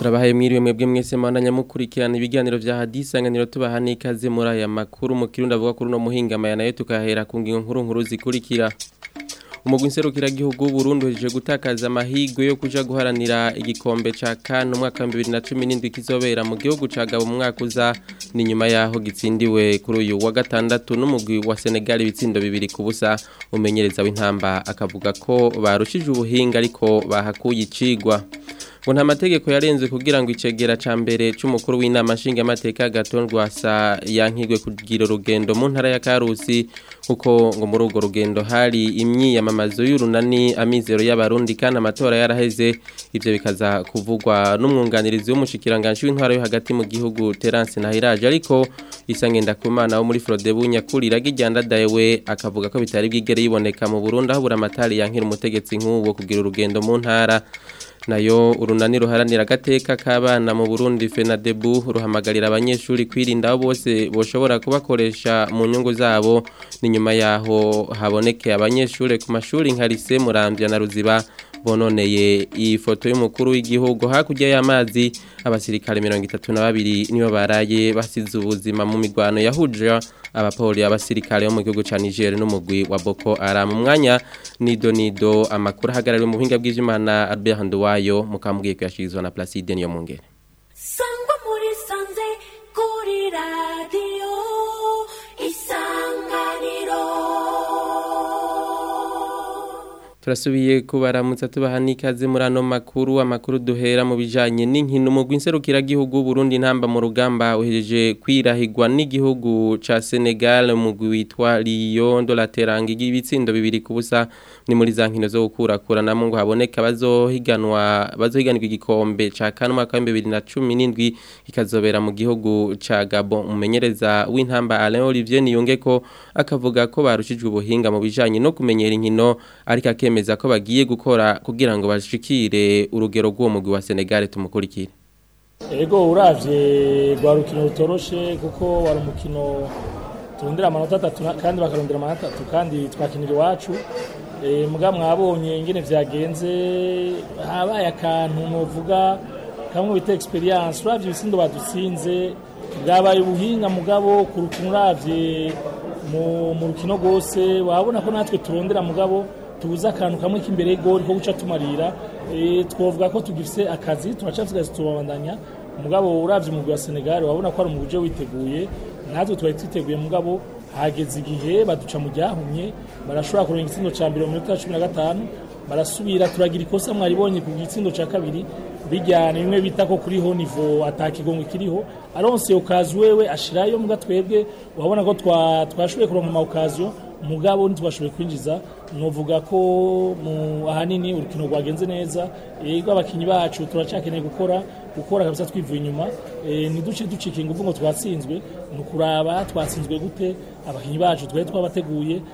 Ndabaye mwiriwe mwebwe mwese mwandanya mukurikirana ibiganiro vya hadisanganiro tubahane ikaze muri aya makuru mu kirundi avuga kuri no muhingamaya nayo tukahera ku ngingo nkuru nkuru zikurikira umugwi nserukiragihugu w'uburundi uhejeje gutakaza amahirwe yo kuja guharanira igikombe ca kane umwaka wa bibiri na cumi n'indwi kizobera mu gihugu ca gabo mu uza ni nyuma y'aho gitsindiwe kuri uyu wa gatandatu n'umugwi wa senegali ibitsindo bibiri ku busa umenyereza w'intamba akavuga ko barushije ubuhinga ariko bahakuye icigwa ngo mategeko yarenze kugira ngo icegera ca mbere cy’umukuru w'inama nshinga amateka gatondwa sa yankigwe kugira urugendo mu ntara ya Karusi kuko ngo muri urwo rugendo hari imyiyamamazo y'urunani amizero y'abarundi kandi amatora yaraheze ibyo bikaza kuvugwa n'umwunganirizi w'umushikiranganje w'intwara yo hagati mu gihugu Terence Nahiraje ariko isangenda kumana wo muri Frodebu nyakurira gijyanda dayewe akavuga ko bitari bwigere yiboneka mu Burundi aho buramatari yankira umutegetsi nk'uwo kugira urugendo mu ntara nayo urunani ruharanira agateka k'abana mu burundi fenadebu ruhamagarira abanyeshuri kwirinda bose boshobora kubakoresha mu nyungu zabo ni nyuma yaho haboneke abanyeshuri ku mashuri nka murambya na ruziba bononeye iyi y'umukuru w'igihugu hakurya y'amazi abasirikare mirongo itatu na babiri niyo baraye basize ubuzima mu migwano yahuje abapoli abasirikare bo mu gihugu cya Niger n'umugwi wa Boko Haram umwanya nido nido amakuru ahagarariwe mu buhinga bw'Imana Albert Handwayo mukambwiye kuyashirizwa na Placide Niyomungere turasubiye kubaramutsa tubaha n'ikaze muri ano makuru amakuru duhera mu bijyanye n'inkino umugwi nserukiragihugu Burundi ntamba mu rugamba uhejeje kwirahirwa n'igihugu cya Senegal umugwi witwa Lyon dolateranga ibitsindo bibiri ku busa ni muri za nkino zo gukurakuranamo ngo haboneke abazohiganwa bazohiganirwa igikombe ca kanwa umwaka wa bibiri na cumi n'indwi kikazobera mu gihugu ca Gabon umenyereza w'intamba Alain Olivier Niyonge ko akavuga ko barushijwe ubuhinga mu bijanye no kumenyera inkino ariko akemeza ko bagiye gukora kugira ngo bashikire urugero rw'uwo mugwi wa Senegal tumukurikire Ego uravye rwarukino rutoroshe kuko wari umukino turondera amanota atatu kandi bakarondera amanota atatu kandi twakinira iwacu Eh, mbwa mwabonye ingene byagenze habaye akantu muvuga kamwe bita experience uravye ibisindo badutsinze bwabaye ubuhinga mugabo kuruka uravye mu rukino rwose wabona ko natwe turondera mugabo tubuze akantu kamwe k'imbere y'igori ko guca tumarira eh, twavuga ko tugifise akazi turacasigaye tubabandanya mugabo uravye umugwi wa senegali wabona ko ari umugwi uje witeguye natwe twari twiteguye mugabo hageze igihe baduca mu ryahumye barashobora kuronka igitsindo cya mbere mu minota cumi na gatanu barasubira turagira ikosa mwaribonye ku gitsindo cya kabiri bijyana bimwe bita ko kuriho nivo atakigongo kiriho aronse okazi wewe ashirayo mu twebwe urabona ko twashoboye kuronka ama okaziyo mugabo ntitwashoboye kwinjiza novuga ko mu ahanini urukino rwagenze neza ego abakinyi bacu turacakeneye gukora gukora kabisa twivuye inyuma eh, ntiduce ducika ingufu ngo twatsinzwe ni ukuraba twatsinzwe gute abakinnyi bacu twari twabateguye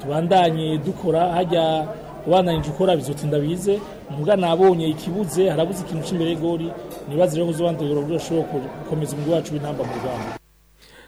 tubandanye dukora hajya ubandanije ukora bizuta ndabize muga nabonye ikibuze harabuze ikintu cy'imbere y'igori nibaze rero uzabandurira uburyo ushobora gukomeza umubiri wacu w'intamba mu rugamba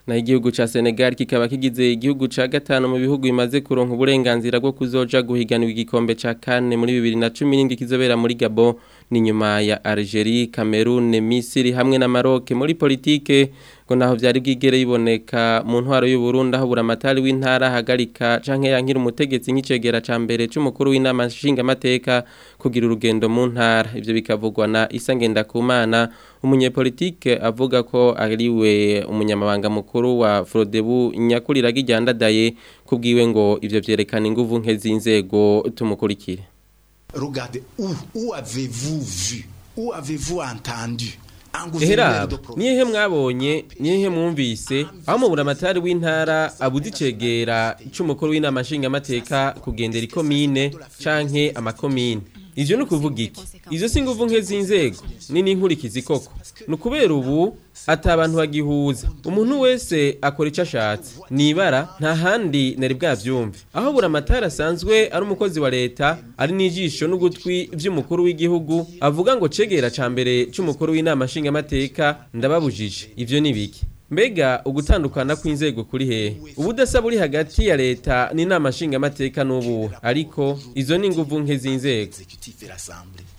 naho igihugu cya senegali kikaba kigize igihugu cya gatanu mu bihugu bimaze kuronka uburenganzira bwo kuzoja guhiganwa igikombe cya kane muri bibiri na cumi n'indwi kizobera muri gabo ni nyuma ya Algeria Cameroon Misiri hamwe na Maroc muri politike ngo naho byari bwigere biboneka mu ntwaro y'u Burundi aho buramatari w'intara hagarika canke yankira umutegetsi nk'icegera ca mbere c'umukuru w'inama nshinga amateka kugira urugendo mu ntara ivyo bikavugwa na Isangenda Kumana umunyepolitike avuga ko ariwe umunyamabanga mukuru wa Frodebu nyakurira gijyandadaye kubwiwe ngo ivyo vyerekana inguvu nke z'inzego tumukurikire regardez, où, où avez-vous vu Où avez-vous entendu nihehe mwabonye nihehe mwumvise aho mu buramatari w'intara abuze icegera cy'umukuru w'inama nshingamateka kugendera ikomine canke amakomine ibyo ni ukuvuga iki izo si inguvu nk'izi nzego nini inkurikizi koko ni ukubera ubu atabantu bagihuza umuntu wese akora icyo ashatse nibara nta handi nari bwabyumve aho buri amatara asanzwe ari umukozi wa leta ari n'ijisho n'ugutwi by'umukuru w'igihugu avuga ngo cegera cya mbere cy'umukuru w'inama nshingamateka ndababujije ibyo ni biki mbega ugutandukana kw'inzego kuri he ubudasa buri hagati ya leta n'inama nshingamateka n'ubu ariko izo ni inguvu nke z'inzego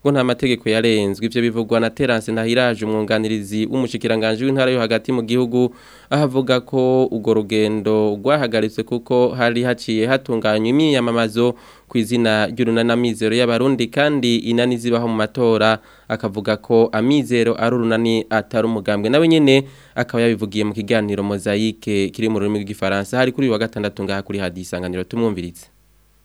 ngo nta mategeko yarenzwe ibyo bivugwa na Terence Ntahiraje umwunganirizi w'umushikiranganje w'intara yo hagati mu gihugu ahavuga ko ugo rugendo rwahagaritse kuko hari haciye hatunganywa imyiyamamazo ku izina namizero y'abarundi kandi inani zibaho mu matora akavuga ko amizero ari urunani atari umugambwe nawe nyine akaba yabivugiye mu kiganiro mozayike kiri mu rurimi rw'igifaransa hari kuri uyu wa gatandatu ngaha kuri hadisanganiro tumwumviritse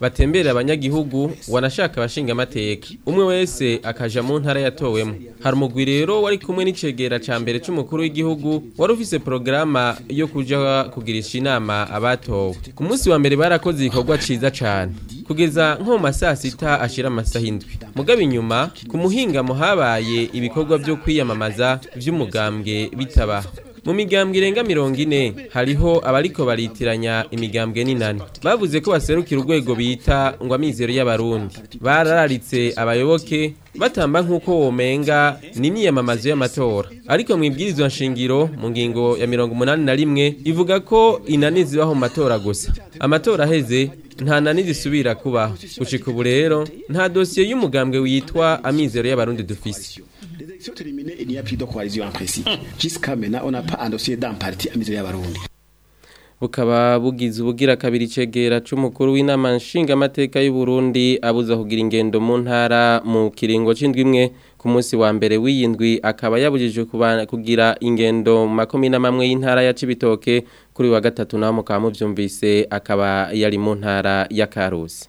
batemberera abanyagihugu wanashaka abashinga amateka umwe wese akaja mu ntara yatowemo hari umugwi rero wari kumwe n'icegera ca mbere c'umukuru w'igihugu wari ufise porogaramu yo kuja kugirisha inama abatowe ku munsi wa mbere barakoze igikorwa ciza cane kugeza nko mu masaa sita ashira amasaha indwi mugabo inyuma ku muhingamo habaye ibikorwa vyo kwiyamamaza vy'umugambwe bitabaho mu migambwe irenga mirongo ine hariho abariko baritiranya imigambwe n'inani bavuze ko baserukira urwego bita ngo amizero y'abarundi barararitse abayoboke batamba nk'uko womenga ni imyiyamamazo y'amatora ariko mu ibwirizwa nshingiro mu ngingo ya mirongo umunani na rimwe ivuga ko inani zibaho mu matora gusa amatora aheze nta nani zisubira kubaho gushika ubu rero nta dosiye y'umugambwe witwa amizero y'abarundi dufise si on termine, il n'y a plus de coalition en principe. Jusqu'à maintenant, on parti à Mizu Yabarundi. bukaba bugize ubugira kabiri cegera c'umukuru w'inama nshingamateka y'u Burundi abuza kugira ingendo mu ntara mu kiringo c'indwimwe ku munsi wa mbere w'iyindwi akaba yabujije kugira ingendo mu makumi n'amwe y'intara ya Cibitoke kuri wa gatatu naho mukaba muvyumvise akaba yari mu ntara ya Karusi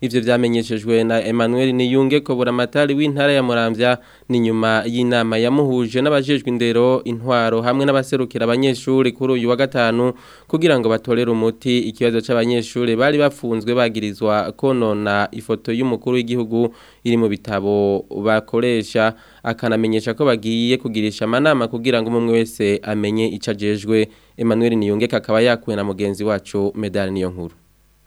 ivyo vyamenyeshejwe na Emmanuel Niyunge kobura amatari w'intara ya Muramvya ni nyuma y'inama yamuhuje n'abajejwe indero intwaro hamwe n'abaserukira abanyeshuri kuri uyu wa gatanu kugira ngo batorere umuti ikibazo c'abanyeshuri bari bafunzwe bagirizwa konona ifoto y'umukuru w'igihugu iri mu bitabo bakoresha akanamenyesha ko bagiye kugirisha amanama kugira ngo umwe wese amenye icajejwe Emmanuel Niyunge kakaba yakuwe na mugenzi wacu medal Niyonkuru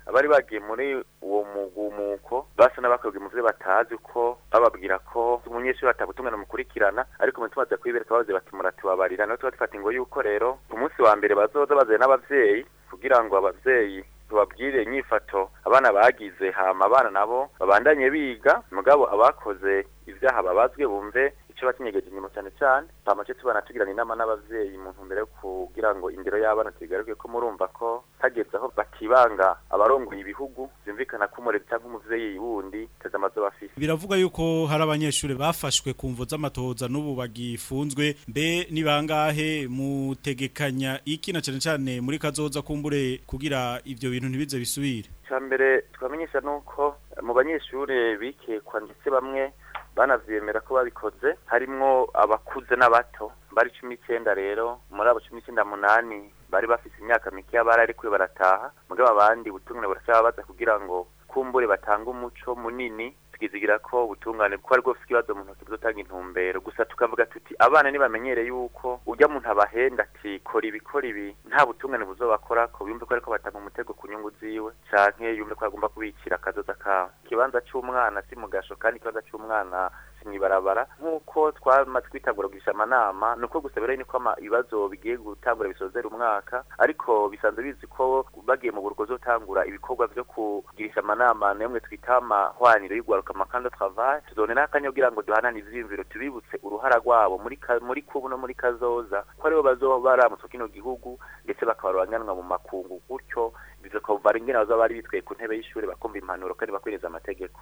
abari bagiye muri uwo mugumuko basa n'abakwebwe muvuze batazi ko bababwira ko umunyeshuri atabutungana mukurikirana ariko mu tumaze kwibereka bavuze bati tubabarira nawe tuba dufata ingo y'uko rero ku munsi wa mbere bazoza bazanye n’ababyeyi kugira ngo ababyeyi tubabwire inyifato abana bagize hama abana nabo babandanye biga mugabo abakoze ibyaha babazwe bumve icyo bakenyege inyuma cyane cyane pamace tubana tugirana inama n'abavyeyi mu ntumbero yo kugira ngo indiro y'abana tugaruke ko murumva ko hageze aho batibanga abarongoye ibihugu byumvikana ko umurezi cyangwa umuvyeyi wundi teze amazu bafise biravugwa yuko hari abanyeshuri bafashwe ku mvo z'amatohoza n'ubu bagifunzwe mbe ni bangahe mutegekanya iki na cyane cyane muri kazoza kumbure kugira ibyo bintu ntibize bisubire cyambere twamenyesha nuko mu banyeshuri bikekwa ndetse bamwe banavyemera ko babikoze harimwo abakuze n'abato bari cumi n'icyenda rero muri abo cumi n'icyenda munani bari bafise imyaka mikeya bararekuwe barataha mugabo abandi ubutumwa buracyababaza kugira ngo kumbure batanga umuco munini tukizigira ko ubutungane kwa rwo fiki ikibazo mu ntoki buzotanga intumbero gusa tukavuga tuti abana bamenyere yuko ujya muntu abahenda ati kora ibi ibi nta butungane buzobakora ko yumve ko ariko batanga umutego ku nyungu ziwe canke yumve ko agomba kubikira akazoza kawe ikibanza c'umwana si mugasho kandi ikibanza c'umwana mw'ibarabara nk'uko twamaze kwitagurugisha amanama ni uko gusa biriya niko ibibazo bigiye gutangura bisozera umwaka ariko bisanzwe bizi ko bagiye mu buruko zotangura ibikorwa byo kugirisha amanama namwe twita amahwaniro y'ugwaruka amakanda travaye tuzonera akanya kugira ngo duhanane ivyiyumviro tubibutse uruhara rwabo muri muri kubu no muri kazoza ko aribo bazoba baramutse kino gihugu ndetse bakaba mu makungu gutyo bivuze ko bazaba bari bitwaye ku ntebe y'ishuri bakumva impanuro kandi bakwiriza amategeko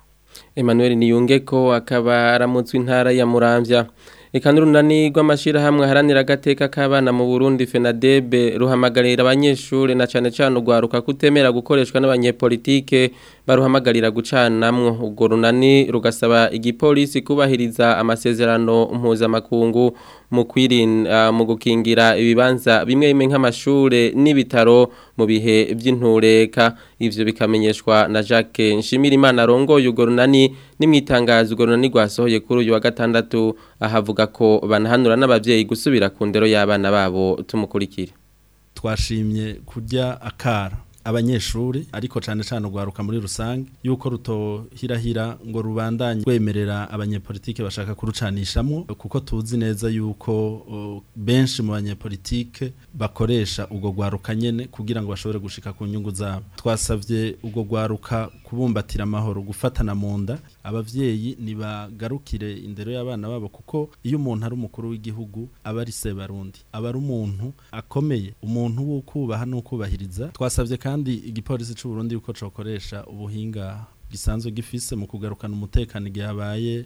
Emmanuel Niyungeko akaba aramutse intara ya Murambya. reka n'urunani rw'amashyirahamwe aharanira agateka k'abana mu burundi fenadebe ruhamagarira abanyeshuri na cyane cyane urwaruka kutemera gukoreshwa n'abanyepolitike baruhamagarira gucanamwo urwo runani rugasaba igipolisi kubahiriza amasezerano mpuzamakungu mu kwirinda ah, mu gukingira ibibanza bimwe bimwe nk'amashure n'ibitaro mu bihe by'intureka ivyo bikamenyeshwa na Jacques Nshimirimana arongoye yugo runani ni mu itangazo urunani kuri uyu wa gatandatu ahavuga ko banahanura n'ababyeyi gusubira ku ndero y'abana babo tumukurikire twashimye kujya akara abanyeshuri ariko cyane cyane urwaruka muri rusange yuko rutohirahira ngo rubandanye rwemerera abanyepolitike bashaka kurucanishamo kuko tuzi neza yuko benshi mu banyepolitike bakoresha ubwo rwaruka nyine kugira ngo bashobore gushika ku nyungu zabo twasabye ubwo rwaruka kubumbatira amahoro gufatana mu nda ababyeyi ntibagarukire indero y'abana babo kuko iyo umuntu ari umukuru w'igihugu aba ari sebarundi aba ari umuntu akomeye umuntu wo kubaha no twasabye kandi kandi igipolisi cy'u Burundi uko cokoresha ubuhinga gisanzwe gifise mu kugarukana umutekano igihe habaye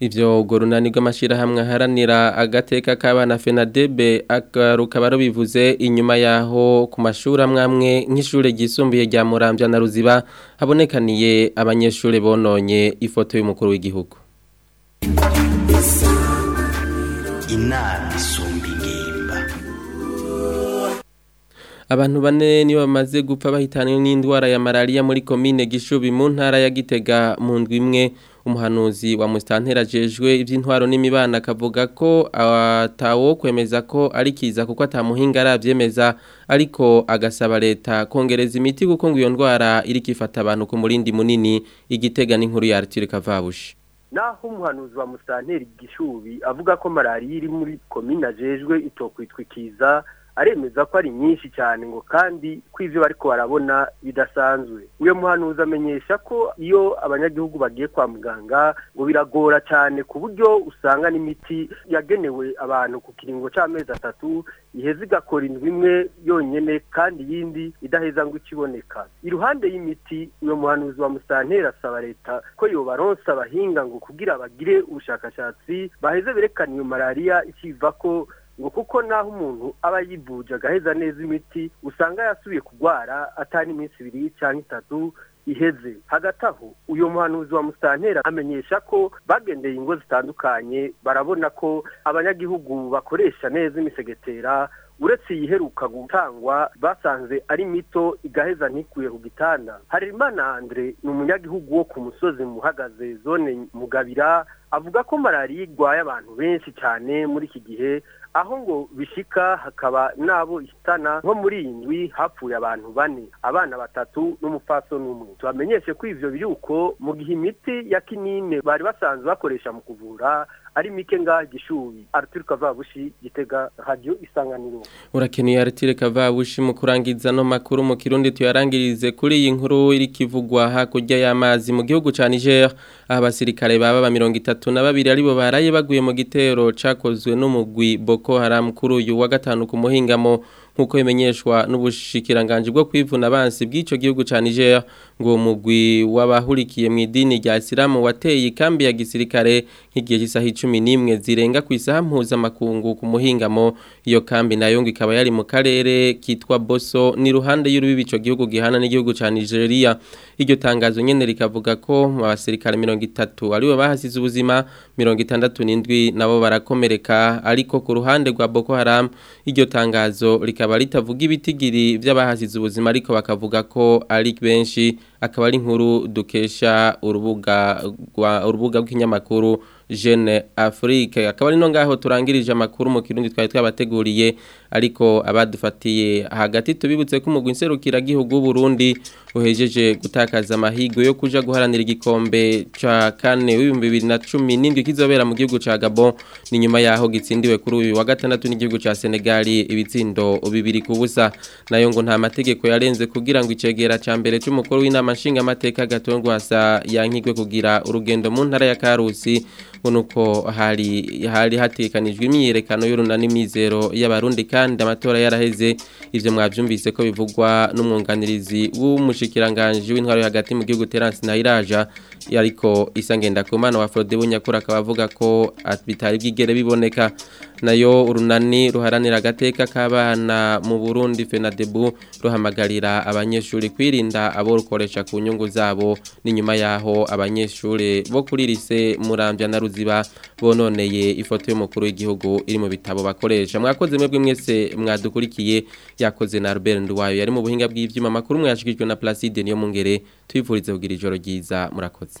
Ivyo go rw'amashirahamwe aharanira agateka k'abana FENADEB agaruka barubivuze inyuma yaho ku mashuri amwamwe nk'ishure ryisumbuye rya Muramvya na Ruziba habonekaniye abanyeshuri bononye ifoto y'umukuru w'igihugu. abantu bane nibo bamaze gupfa bahitanwe n'indwara ya malaria muri komine Gishubi mu ntara ya Gitega mu ndwi imwe umuhanuzi wa musitantera jejwe iby'intwaro n'imibano akavuga ko atawo kwemeza ko ari kiza kuko atamuhinga arabyemeza ariko agasaba leta kongereza imiti kuko ngo iyo ndwara iri kifata abantu ku murindi munini igitega n'inkuru ya aritire kavabushi naho umuhanuzi wa musitanteri gishubi avuga ko malariya iri muri komine ajejwe itokwitwikiza aremeza ko ari nyinshi cyane ngo kandi ko ibyo bariko barabona bidasanzwe uyu muhanuzi amenyesha ko iyo abanyagihugu bagiye kwa muganga ngo biragora cyane ku buryo usanga n'imiti yagenewe abantu ku kiringo cy'amezi atatu iheza igakora indwi imwe yonyine kandi iyindi idaheza ngo ikiboneka iruhande y'imiti uyu muhanuzi wa musantera asaba leta ko yobaronsa abahinga ngo kugira bagire ubushakashatsi baheze berekane iyo malariya ikiva ko ngo kuko naho umuntu aba yibuje agaheza neza imiti usanga yasubiye kurwara atari iminsi ibiri cyangwa itatu iheze hagati aho uyu muhanuzi wa musitantera amenyesha ko bagendeye ingo zitandukanye barabona ko abanyagihugu bakoresha neza imisegetera uretse iyiheruka gutangwa basanze ari mito igaheza ntikuye ku gitanda harimana andre ni umunyagihugu wo ku musozi muhagaze zone mugabira avuga ko malariya igwaye abantu benshi cyane muri iki gihe aho ngo bishyika hakaba n'abo ihitana nko muri iyi ndwi hapfuye abantu bane abana batatu n'umupfasoni umwe tubamenyeshe ko ivyo biri uko mu gihe imiti ya kinine bari basanzwe bakoresha mu kuvura ari mike ngaha gishubi aritire kavabushi gitega radiyo isanganiro urakeneye aritire kavabushi mu kurangiza no makuru mu kirundi tuyarangirize kuri iyi nkuru iri kivugwa hakurya y'amazi mu gihugu cya niger abasirikare baba ba mirongo itatu na babiri aribo baraye baguye mu gitero cyakozwe n'umugwi boko haramu kuri uyu wa gatanu ku muhingamo nk'uko bimenyeshwa n'ubushikiranganji bwo kwivuna abansi bw'icyo gihugu cya nigeria ngo umugwi w'abahurikiye mu idini rya isilamu wateye ikambi ya gisirikare nk'igihe cy'isaha icumi n'imwe zirenga ku isaha mpuzamakungu ku muhingamo iyo kambi nayo ngo ikaba yari mu karere kitwa boso ni ruhande y'urubibi icyo gihugu gihana n'igihugu cya nigeria iryo tangazo nyine rikavuga ko mu mirongo itatu aribo bahasize ubuzima mirongo itandatu n'indwi nabo barakomereka ariko ku ruhande rwa boko haram iryo tangazo rikaba rikaba ritavuga ibitigiri by'abahasize ubuzima ariko bakavuga ko ari benshi akaba ari inkuru dukesha urubuga urubuga rw'ikinyamakuru Jeune Afrique akaba ari no ngaho turangirije amakuru mu kirundi twari twabateguriye ariko abadufatiye hagati tubibutse ko umugwi nserukira gihugu Burundi uhejeje gutakaza amahigo yo kuja guharanira igikombe ca kane w'ibihumbi bibiri na cumi n'indwi kizobera mu gihugu ca Gabon ni nyuma yaho gitsindiwe kuri uyu wa gatandatu n'igihugu ca Senegal ibitsindo bibiri ku busa nayo ngo nta mategeko yarenze kugira ngo icegera ca mbere cy'umukuru w'inama nshinga amateka asa yankigwe kugira urugendo mu ntara ya Karusi nuko hari hari hatekanijwe imyiyerekano y'urunani n’imizero y'abarundi kandi amatora yaraheze ivyo mwavyumvise ko bivugwa n'umwunganirizi w'umushi umushikiranganji w'intwaro hagati mu gihugu Terence Nahiraja yariko isangenda kumana wa Frode Bunyakura akabavuga ko bitari bwigere biboneka nayo urunani ruharanira agateka k'abana mu burundi fenadebu ruhamagarira abanyeshuri kwirinda aborukoresha ku nyungu zabo n'inyuma yaho abanyeshuri bo kuri rise murambya na ruziba bononeye ifoto y'umukuru w'igihugu iri mu bitabo bakoresha mwakoze mwebwe mwese mwadukurikiye yakoze na Albert Ndwayo yari mu buhinga bw'ivyuma makuru mwashikijwe na Placide niyo mungere twifurize kugira ijoro ryiza murakoze